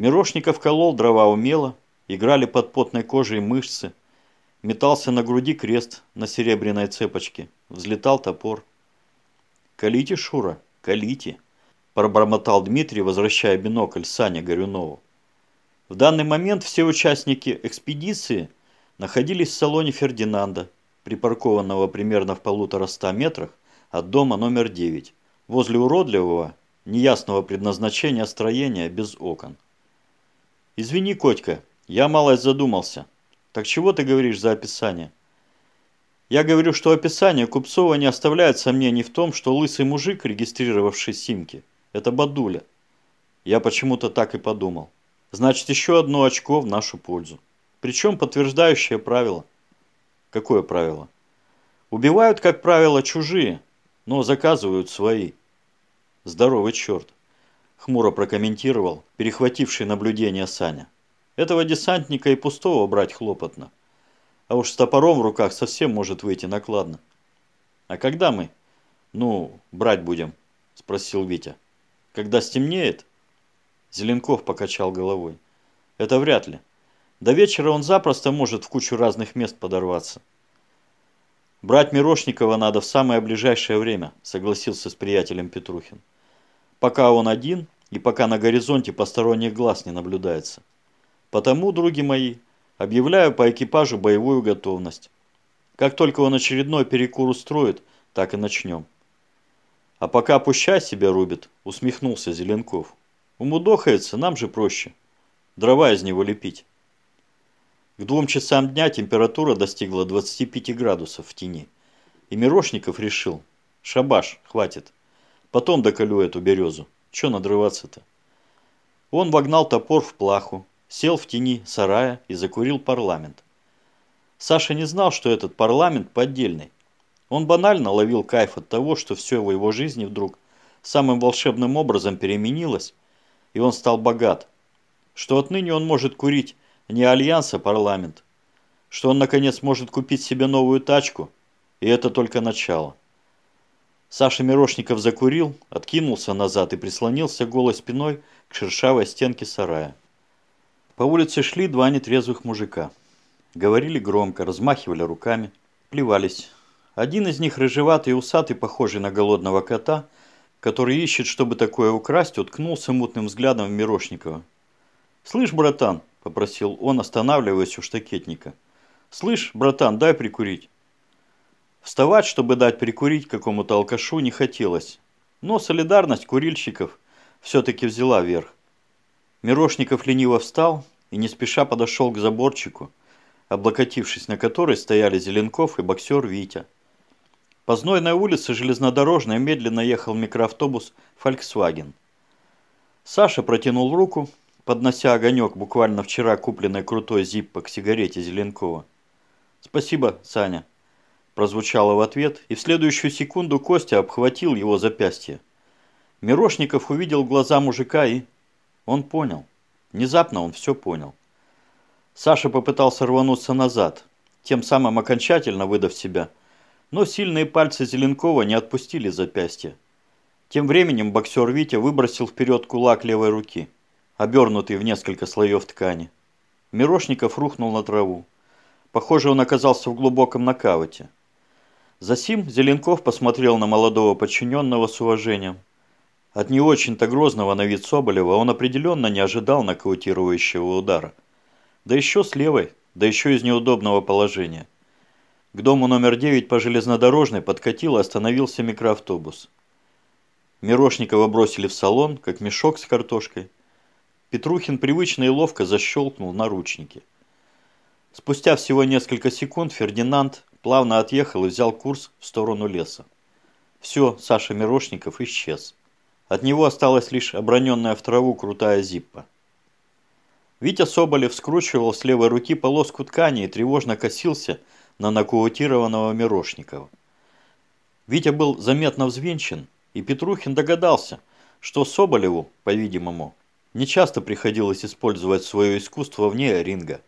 Мирошников колол дрова умело, играли под потной кожей мышцы, метался на груди крест на серебряной цепочке, взлетал топор. «Калите, Шура, калите!» – пробормотал Дмитрий, возвращая бинокль Сане Горюнову. В данный момент все участники экспедиции находились в салоне Фердинанда, припаркованного примерно в полутора ста метрах от дома номер 9, возле уродливого, неясного предназначения строения без окон. «Извини, Котька, я малость задумался. Так чего ты говоришь за описание?» Я говорю, что описание Купцова не оставляет сомнений в том, что лысый мужик, регистрировавший симки, это Бадуля. Я почему-то так и подумал. Значит, еще одно очко в нашу пользу. Причем подтверждающее правило. Какое правило? Убивают, как правило, чужие, но заказывают свои. Здоровый черт. Хмуро прокомментировал, перехвативший наблюдение Саня. Этого десантника и пустого брать хлопотно. А уж с топором в руках совсем может выйти накладно. А когда мы? Ну, брать будем, спросил Витя. Когда стемнеет? Зеленков покачал головой. Это вряд ли. До вечера он запросто может в кучу разных мест подорваться. Брать Мирошникова надо в самое ближайшее время, согласился с приятелем Петрухин. Пока он один и пока на горизонте посторонних глаз не наблюдается. Потому, други мои, объявляю по экипажу боевую готовность. Как только он очередной перекур устроит, так и начнем. А пока пущай себя рубит, усмехнулся Зеленков. Умудохается, нам же проще. Дрова из него лепить. К двум часам дня температура достигла 25 градусов в тени. И Мирошников решил, шабаш, хватит. Потом доколю эту березу. Че надрываться-то? Он вогнал топор в плаху, сел в тени сарая и закурил парламент. Саша не знал, что этот парламент поддельный. Он банально ловил кайф от того, что все в его жизни вдруг самым волшебным образом переменилось, и он стал богат. Что отныне он может курить не альянс, а парламент. Что он, наконец, может купить себе новую тачку, и это только начало. Саша Мирошников закурил, откинулся назад и прислонился голой спиной к шершавой стенке сарая. По улице шли два нетрезвых мужика. Говорили громко, размахивали руками, плевались. Один из них рыжеватый и усатый, похожий на голодного кота, который ищет, чтобы такое украсть, уткнулся мутным взглядом в Мирошникова. «Слышь, братан», – попросил он, останавливаясь у штакетника. «Слышь, братан, дай прикурить». Вставать, чтобы дать прикурить какому-то алкашу, не хотелось. Но солидарность курильщиков все-таки взяла верх. Мирошников лениво встал и не спеша подошел к заборчику, облокотившись на который стояли Зеленков и боксер Витя. По знойной улице железнодорожной медленно ехал микроавтобус «Фольксваген». Саша протянул руку, поднося огонек буквально вчера купленной крутой зиппо к сигарете Зеленкова. «Спасибо, Саня», – прозвучало в ответ, и в следующую секунду Костя обхватил его запястье. Мирошников увидел глаза мужика и он понял. Внезапно он все понял. Саша попытался рвануться назад, тем самым окончательно выдав себя, но сильные пальцы Зеленкова не отпустили запястье. Тем временем боксер Витя выбросил вперед кулак левой руки, обернутый в несколько слоев ткани. Мирошников рухнул на траву. Похоже, он оказался в глубоком нокауте. Засим Зеленков посмотрел на молодого подчиненного с уважением. От не очень-то грозного на вид Соболева он определенно не ожидал нокаутирующего удара. Да еще с левой, да еще из неудобного положения. К дому номер 9 по железнодорожной подкатил и остановился микроавтобус. Мирошникова бросили в салон, как мешок с картошкой. Петрухин привычно и ловко защелкнул наручники. Спустя всего несколько секунд Фердинанд плавно отъехал и взял курс в сторону леса. Все, Саша Мирошников исчез. От него осталась лишь оброненная в траву крутая зиппа. Витя Соболев скручивал с левой руки полоску ткани и тревожно косился на нокаутированного Мирошникова. Витя был заметно взвинчен, и Петрухин догадался, что Соболеву, по-видимому, нечасто приходилось использовать свое искусство вне ринга.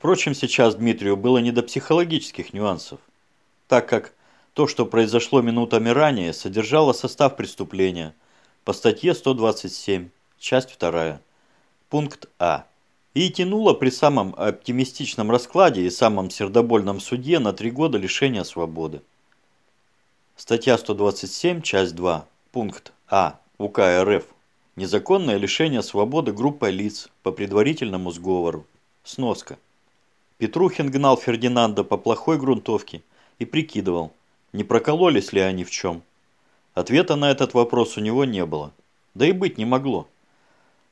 Впрочем, сейчас Дмитрию было не до психологических нюансов, так как то, что произошло минутами ранее, содержало состав преступления по статье 127, часть 2. Пункт А. И тянуло при самом оптимистичном раскладе и самом сердобольном суде на три года лишения свободы. Статья 127, часть 2, пункт А УК РФ. Незаконное лишение свободы группой лиц по предварительному сговору. Сноска. Петрухин гнал Фердинанда по плохой грунтовке и прикидывал, не прокололись ли они в чем. Ответа на этот вопрос у него не было. Да и быть не могло.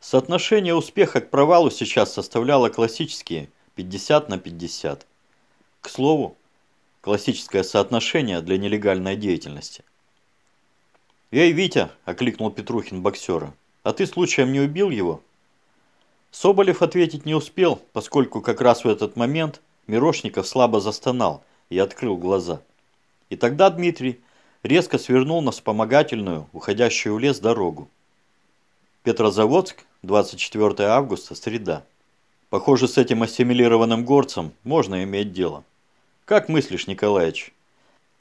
Соотношение успеха к провалу сейчас составляло классические 50 на 50. К слову, классическое соотношение для нелегальной деятельности. «Эй, Витя!» – окликнул Петрухин боксера. «А ты случаем не убил его?» Соболев ответить не успел, поскольку как раз в этот момент Мирошников слабо застонал и открыл глаза. И тогда Дмитрий резко свернул на вспомогательную, уходящую в лес дорогу. Петрозаводск, 24 августа, среда. Похоже, с этим ассимилированным горцем можно иметь дело. Как мыслишь, Николаевич?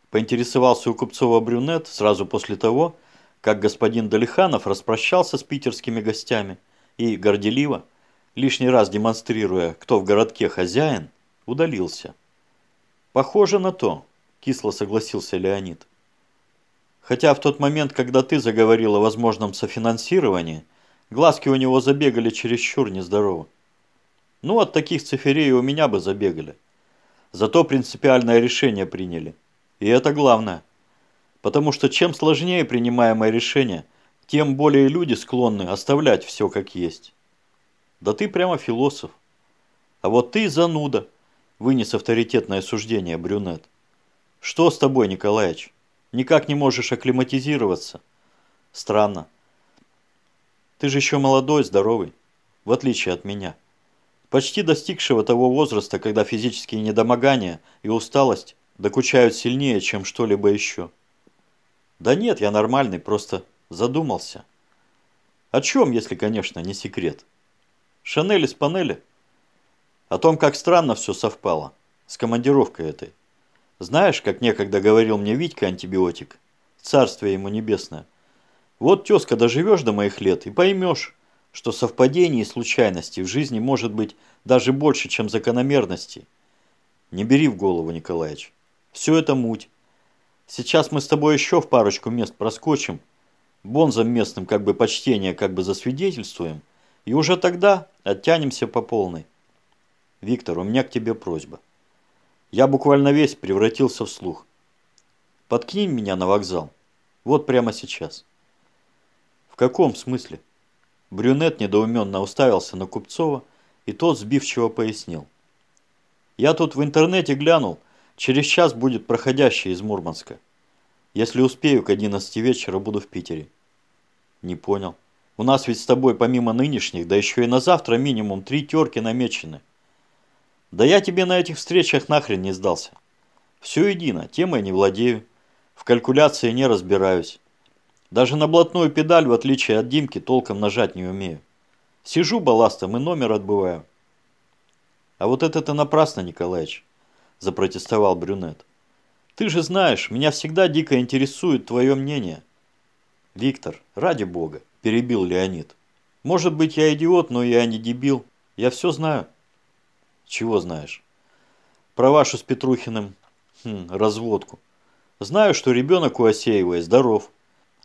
Поинтересовался у Купцова брюнет сразу после того, как господин Далиханов распрощался с питерскими гостями и горделиво, лишний раз демонстрируя, кто в городке хозяин, удалился. «Похоже на то», – кисло согласился Леонид. «Хотя в тот момент, когда ты заговорил о возможном софинансировании, глазки у него забегали чересчур нездорово. Ну, от таких циферей у меня бы забегали. Зато принципиальное решение приняли. И это главное. Потому что чем сложнее принимаемое решение, тем более люди склонны оставлять все как есть. Да ты прямо философ. А вот ты зануда, вынес авторитетное суждение брюнет. Что с тобой, Николаевич? Никак не можешь акклиматизироваться? Странно. Ты же еще молодой, здоровый, в отличие от меня. Почти достигшего того возраста, когда физические недомогания и усталость докучают сильнее, чем что-либо еще. Да нет, я нормальный, просто задумался. О чем, если, конечно, не секрет? Шанель из панели? О том, как странно все совпало. С командировкой этой. Знаешь, как некогда говорил мне Витька антибиотик? Царствие ему небесное. Вот, тезка, доживешь до моих лет и поймешь, что совпадений и случайностей в жизни может быть даже больше, чем закономерностей. Не бери в голову, Николаевич. Все это муть. Сейчас мы с тобой еще в парочку мест проскочим. Бонзам местным как бы почтение как бы засвидетельствуем – и уже тогда оттянемся по полной. Виктор, у меня к тебе просьба. Я буквально весь превратился в слух. Подкинь меня на вокзал. Вот прямо сейчас. В каком смысле? Брюнет недоуменно уставился на Купцова, и тот сбивчиво пояснил. Я тут в интернете глянул, через час будет проходящий из Мурманска. Если успею, к 11 вечера буду в Питере. Не понял. У нас ведь с тобой помимо нынешних, да еще и на завтра минимум три терки намечены. Да я тебе на этих встречах нахрен не сдался. Все едино, темой не владею, в калькуляции не разбираюсь. Даже на блатную педаль, в отличие от Димки, толком нажать не умею. Сижу балластом и номер отбываю. А вот это-то напрасно, Николаевич, запротестовал брюнет. Ты же знаешь, меня всегда дико интересует твое мнение. Виктор, ради бога, перебил Леонид. Может быть, я идиот, но я не дебил. Я все знаю. Чего знаешь? Про вашу с Петрухиным хм, разводку. Знаю, что ребенок у Асеевой здоров,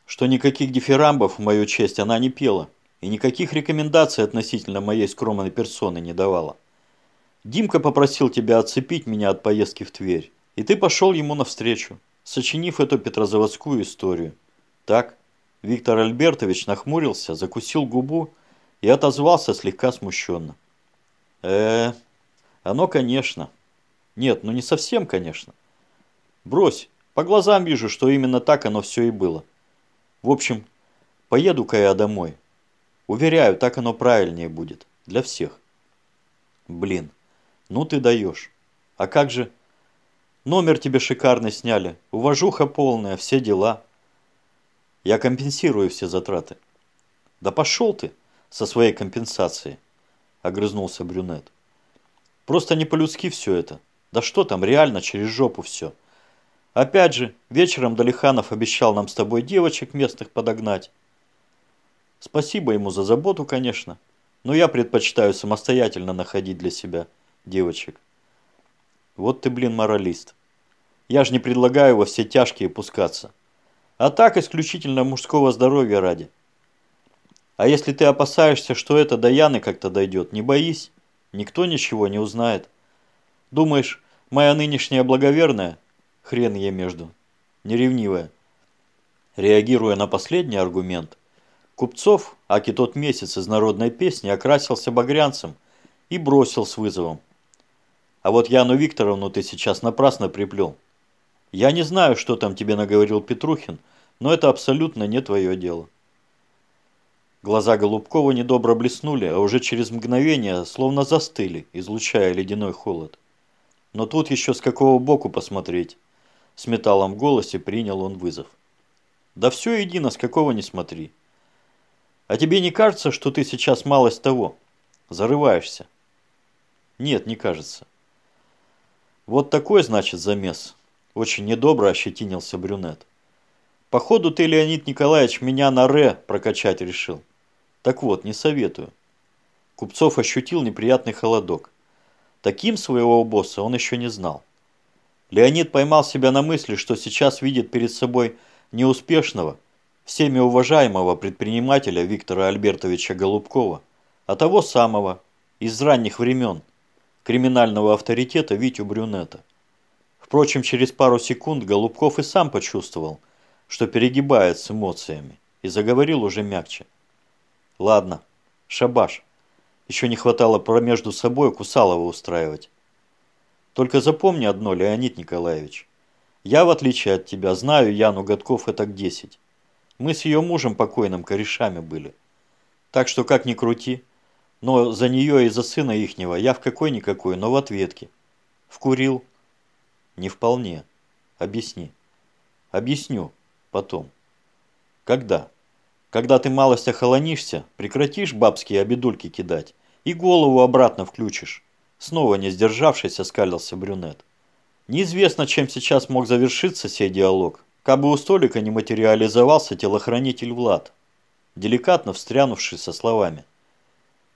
что никаких дифирамбов в мою честь она не пела и никаких рекомендаций относительно моей скромной персоны не давала. Димка попросил тебя отцепить меня от поездки в Тверь, и ты пошел ему навстречу, сочинив эту петрозаводскую историю. Так? Виктор Альбертович нахмурился, закусил губу и отозвался слегка смущенно. э оно, конечно. Нет, ну не совсем, конечно. Брось, по глазам вижу, что именно так оно все и было. В общем, поеду-ка я домой. Уверяю, так оно правильнее будет. Для всех. Блин, ну ты даешь. А как же... Номер тебе шикарный сняли, уважуха полная, все дела. Я компенсирую все затраты. Да пошел ты со своей компенсацией, огрызнулся брюнет. Просто не по-людски все это. Да что там, реально через жопу все. Опять же, вечером Далиханов обещал нам с тобой девочек местных подогнать. Спасибо ему за заботу, конечно. Но я предпочитаю самостоятельно находить для себя девочек. Вот ты, блин, моралист. Я же не предлагаю во все тяжкие пускаться. А так исключительно мужского здоровья ради. А если ты опасаешься, что это до Яны как-то дойдет, не боись. Никто ничего не узнает. Думаешь, моя нынешняя благоверная? Хрен ей между. Неревнивая. Реагируя на последний аргумент, Купцов, аки тот месяц из народной песни, окрасился багрянцем и бросил с вызовом. А вот Яну Викторовну ты сейчас напрасно приплел. Я не знаю, что там тебе наговорил Петрухин, но это абсолютно не твое дело. Глаза Голубкова недобро блеснули, а уже через мгновение словно застыли, излучая ледяной холод. Но тут еще с какого боку посмотреть. С металлом в голосе принял он вызов. Да все едино, с какого не смотри. А тебе не кажется, что ты сейчас малость того? Зарываешься? Нет, не кажется. Вот такой, значит, замес. Очень недобро ощетинился брюнет. Походу ты, Леонид Николаевич, меня на «ре» прокачать решил. Так вот, не советую. Купцов ощутил неприятный холодок. Таким своего босса он еще не знал. Леонид поймал себя на мысли, что сейчас видит перед собой неуспешного, всеми уважаемого предпринимателя Виктора Альбертовича Голубкова, а того самого, из ранних времен, криминального авторитета Витю Брюнета. Впрочем, через пару секунд Голубков и сам почувствовал, что перегибает с эмоциями, и заговорил уже мягче. Ладно, шабаш. Еще не хватало про между собой Кусалова устраивать. Только запомни одно, Леонид Николаевич. Я, в отличие от тебя, знаю Яну Годков это к 10. Мы с ее мужем покойным корешами были. Так что как ни крути, но за нее и за сына ихнего я в какой-никакой, но в ответке. Вкурил? Не вполне. Объясни. Объясню. Потом. Когда? Когда ты малость охолонишься, прекратишь бабские обидульки кидать и голову обратно включишь. Снова не сдержавшись, оскалился брюнет. Неизвестно, чем сейчас мог завершиться сей диалог, кабы у столика не материализовался телохранитель Влад, деликатно встрянувший со словами.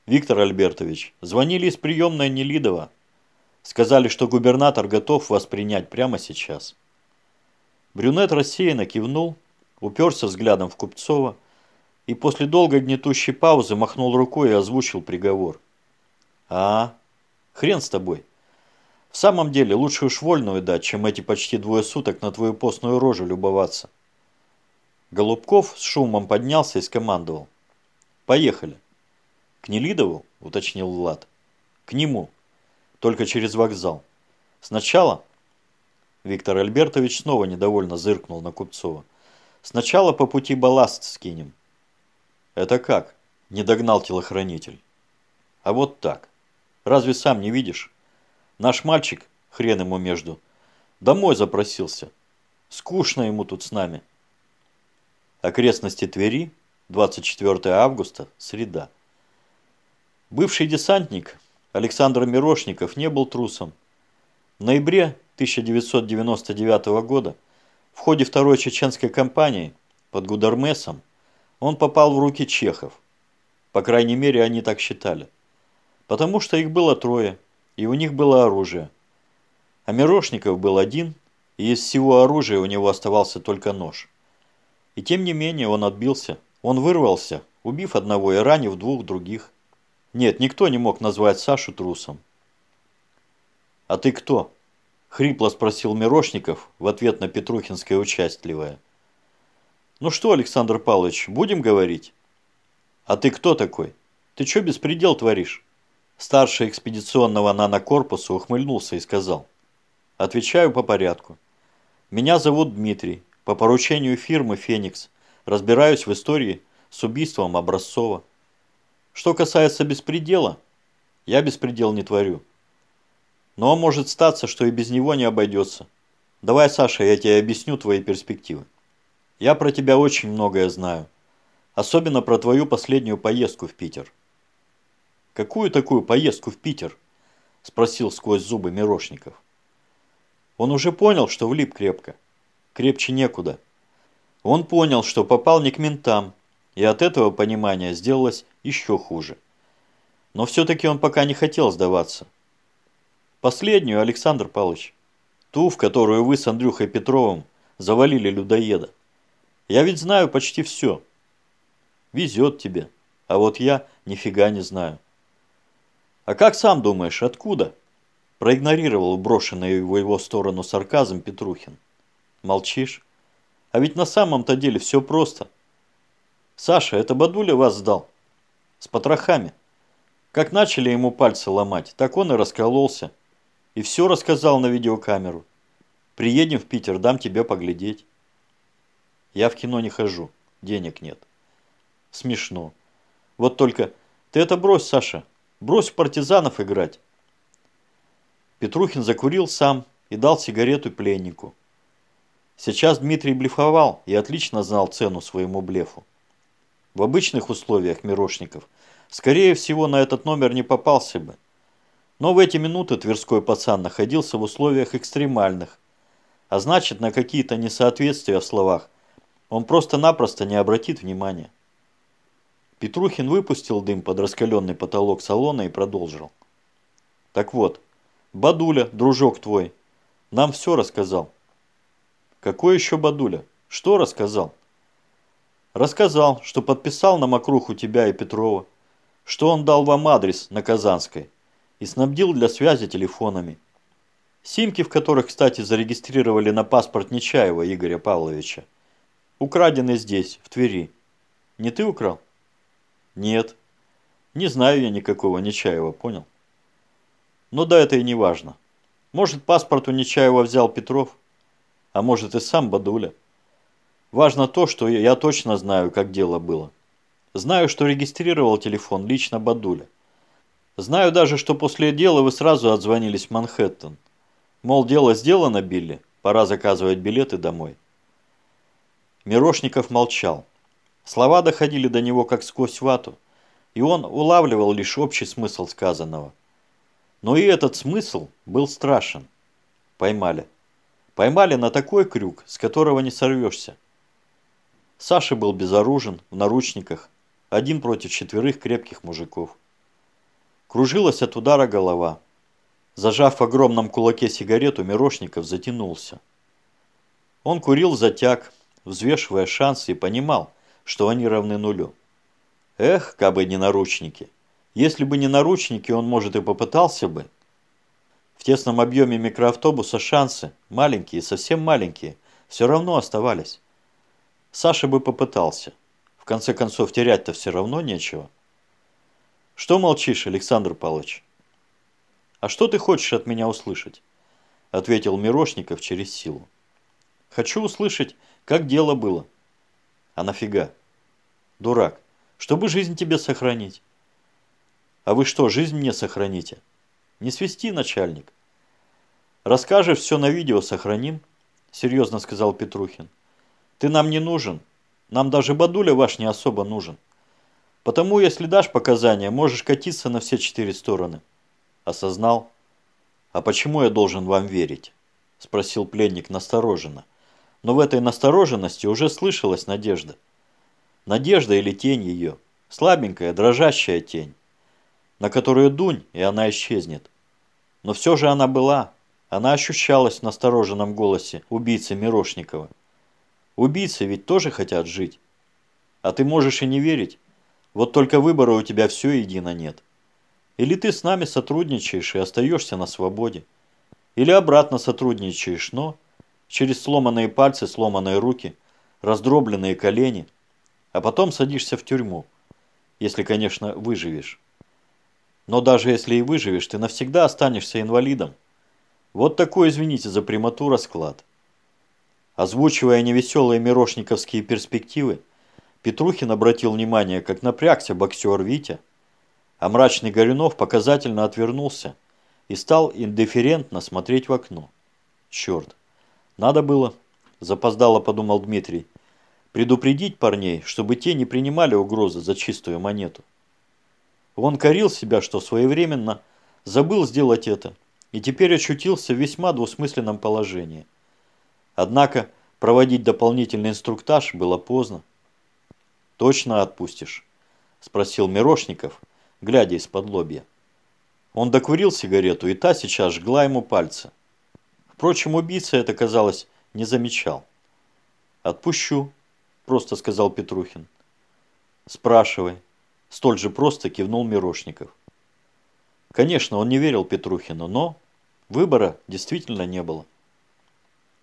«Виктор Альбертович, звонили из приемной Нелидова. Сказали, что губернатор готов вас принять прямо сейчас». Брюнет рассеянно кивнул, уперся взглядом в Купцова, и после долгой гнетущей паузы махнул рукой и озвучил приговор. «А, хрен с тобой. В самом деле, лучше уж вольную дать, чем эти почти двое суток на твою постную рожу любоваться». Голубков с шумом поднялся и скомандовал. «Поехали». «К Нелидову?» – уточнил Влад. «К нему. Только через вокзал. Сначала...» Виктор Альбертович снова недовольно зыркнул на Купцова. «Сначала по пути балласт скинем. «Это как?» – не догнал телохранитель. «А вот так. Разве сам не видишь? Наш мальчик, хрен ему между, домой запросился. Скучно ему тут с нами». Окрестности Твери, 24 августа, среда. Бывший десантник Александр Мирошников не был трусом. В ноябре 1999 года в ходе второй чеченской кампании под Гудармесом он попал в руки чехов. По крайней мере, они так считали. Потому что их было трое, и у них было оружие. А Мирошников был один, и из всего оружия у него оставался только нож. И тем не менее он отбился. Он вырвался, убив одного и ранив двух других. Нет, никто не мог назвать Сашу трусом. «А ты кто?» – хрипло спросил Мирошников в ответ на Петрухинское участливое. Ну что, Александр Павлович, будем говорить? А ты кто такой? Ты что беспредел творишь? Старший экспедиционного нанокорпуса ухмыльнулся и сказал. Отвечаю по порядку. Меня зовут Дмитрий. По поручению фирмы «Феникс» разбираюсь в истории с убийством Образцова. Что касается беспредела, я беспредел не творю. Но может статься, что и без него не обойдется. Давай, Саша, я тебе объясню твои перспективы. Я про тебя очень многое знаю. Особенно про твою последнюю поездку в Питер. Какую такую поездку в Питер? Спросил сквозь зубы Мирошников. Он уже понял, что влип крепко. Крепче некуда. Он понял, что попал не к ментам, и от этого понимания сделалось еще хуже. Но все-таки он пока не хотел сдаваться. Последнюю, Александр Павлович. Ту, в которую вы с Андрюхой Петровым завалили людоеда. Я ведь знаю почти все. Везет тебе. А вот я нифига не знаю. А как сам думаешь, откуда? Проигнорировал брошенный в его сторону сарказм Петрухин. Молчишь? А ведь на самом-то деле все просто. Саша, это Бадуля вас сдал. С потрохами. Как начали ему пальцы ломать, так он и раскололся. И все рассказал на видеокамеру. Приедем в Питер, дам тебе поглядеть. Я в кино не хожу, денег нет. Смешно. Вот только ты это брось, Саша. Брось в партизанов играть. Петрухин закурил сам и дал сигарету пленнику. Сейчас Дмитрий блефовал и отлично знал цену своему блефу. В обычных условиях Мирошников, скорее всего, на этот номер не попался бы. Но в эти минуты Тверской пацан находился в условиях экстремальных, а значит, на какие-то несоответствия в словах он просто-напросто не обратит внимания. Петрухин выпустил дым под раскаленный потолок салона и продолжил. Так вот, Бадуля, дружок твой, нам все рассказал. Какой еще Бадуля? Что рассказал? Рассказал, что подписал на мокруху тебя и Петрова, что он дал вам адрес на Казанской и снабдил для связи телефонами. Симки, в которых, кстати, зарегистрировали на паспорт Нечаева Игоря Павловича, украдены здесь, в Твери. Не ты украл? Нет. Не знаю я никакого Нечаева, понял? Но да, это и не важно. Может, паспорт у Нечаева взял Петров, а может и сам Бадуля. Важно то, что я точно знаю, как дело было. Знаю, что регистрировал телефон лично Бадуля. Знаю даже, что после дела вы сразу отзвонились в Манхэттен. Мол, дело сделано, Билли, пора заказывать билеты домой. Мирошников молчал. Слова доходили до него как сквозь вату, и он улавливал лишь общий смысл сказанного. Но и этот смысл был страшен. Поймали. Поймали на такой крюк, с которого не сорвешься. Саша был безоружен, в наручниках, один против четверых крепких мужиков. Кружилась от удара голова. Зажав в огромном кулаке сигарету, Мирошников затянулся. Он курил затяг, взвешивая шансы и понимал, что они равны нулю. Эх, кабы не наручники. Если бы не наручники, он, может, и попытался бы. В тесном объеме микроавтобуса шансы, маленькие, совсем маленькие, все равно оставались. Саша бы попытался. В конце концов, терять-то все равно нечего. Что молчишь, Александр Павлович? А что ты хочешь от меня услышать? Ответил Мирошников через силу. Хочу услышать, как дело было. А нафига? Дурак. Чтобы жизнь тебе сохранить. А вы что, жизнь мне сохраните? Не свисти, начальник. Расскажешь все на видео сохраним, серьезно сказал Петрухин. Ты нам не нужен. Нам даже Бадуля ваш не особо нужен. Потому, если дашь показания, можешь катиться на все четыре стороны. Осознал? А почему я должен вам верить? Спросил пленник настороженно но в этой настороженности уже слышалась надежда. Надежда или тень ее, слабенькая, дрожащая тень, на которую дунь, и она исчезнет. Но все же она была, она ощущалась в настороженном голосе убийцы Мирошникова. Убийцы ведь тоже хотят жить. А ты можешь и не верить, вот только выбора у тебя все едино нет. Или ты с нами сотрудничаешь и остаешься на свободе, или обратно сотрудничаешь, но через сломанные пальцы, сломанные руки, раздробленные колени, а потом садишься в тюрьму, если, конечно, выживешь. Но даже если и выживешь, ты навсегда останешься инвалидом. Вот такой, извините за прямоту, расклад. Озвучивая невеселые мирошниковские перспективы, Петрухин обратил внимание, как напрягся боксер Витя, а мрачный Горюнов показательно отвернулся и стал индифферентно смотреть в окно. Черт! Надо было, запоздало подумал Дмитрий, предупредить парней, чтобы те не принимали угрозы за чистую монету. Он корил себя, что своевременно забыл сделать это, и теперь очутился в весьма двусмысленном положении. Однако проводить дополнительный инструктаж было поздно. «Точно отпустишь?» – спросил Мирошников, глядя из-под лобья. Он докурил сигарету, и та сейчас жгла ему пальцы. Впрочем, убийца это, казалось, не замечал. «Отпущу», – просто сказал Петрухин. «Спрашивай», – столь же просто кивнул Мирошников. Конечно, он не верил Петрухину, но выбора действительно не было.